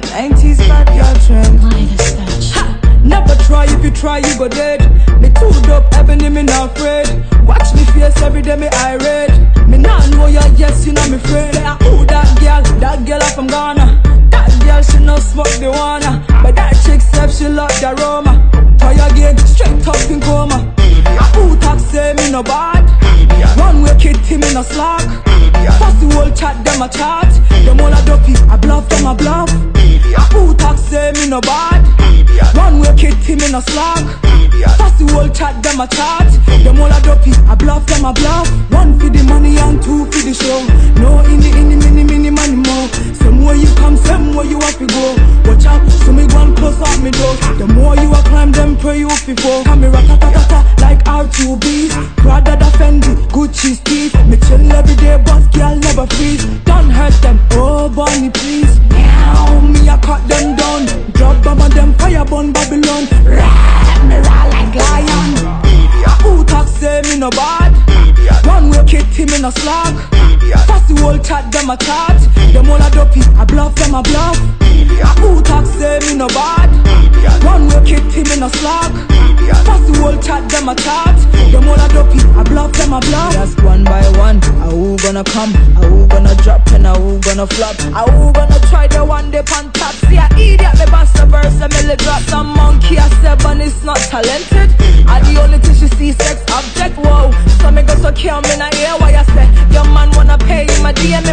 trend. 90s bad girl trend. Ha! Never try if you try, you go dead. Me too dope, ebony, me not afraid. Watch me face every day, me irate. Me not know ya, yes, you know me afraid. Yeah, ooh, that girl, that girl up from Ghana. That girl, she no smoke the wanna. But that chick said she love the aroma. Try again, straight up in coma. Ooh, ah, talk say me no bad. One way kitty, me no slack. First the whole chat, them a chat. Them all a dopey, I bluff, them a bluff. Ooh, talk say me no bad. One way kitty, me no slack. First the whole chat, them a chat. Them all a dopey, I bluff, them a bluff. One for the money and two for the show. No in the in the mini mini money more. Same way you come, same way you have to go. Watch out, so me go and close up me door. The more you a climb, them pray you before. Come no bad? One way kitty me no slag. First the whole chat them a chat. Them all a dopey, I bluff them a bluff. Who talk say me no bad? One way kitty me no slag. First the whole chat them a chat. Them all a dopey, I bluff them a bluff. Just one by one, a who gonna come? A who gonna drop and a who gonna flop? A who gonna try the one day on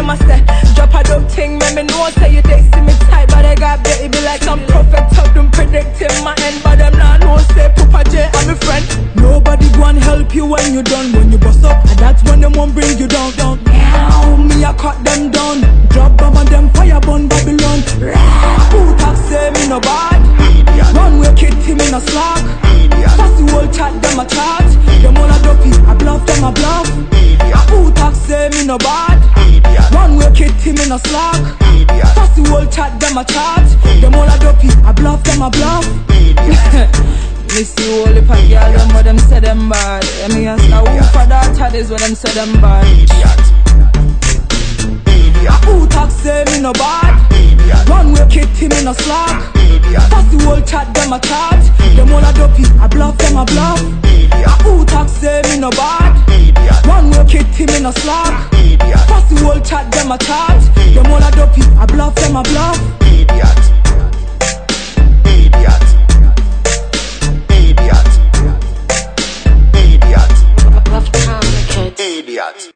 you my DM say. Drop a dumb thing, me me know say you they see me tight, but I got baby like some prophet of them predicting my end, but them not know say Papa J I'm a friend. Nobody go and help you when you done. When you bust up, and that's when them won't bring you down. down. Meow, me I cut them down. Drop bomb on them fire burn Babylon. Rah, Who talk say me no bad? One way kitty me no slack. First the whole chat them a chat. Them all a dopey, I bluff them a bluff. Who talk say me no bad? No slack. The whole chat them a chat. Them all a dopey, I bluff them a bluff. Me see all the pack girl them what them say them bad. Yeah, me ask a who for that that is what them say them bad. Who talk say me no bad? One way kitty me no slack. First the whole chat them a chat. Them all a dopey, I bluff them a bluff. Who talk say me no bad? One way kitty me no slack. First the whole chat them a chat. Them all a dopey, I bluff them a bluff.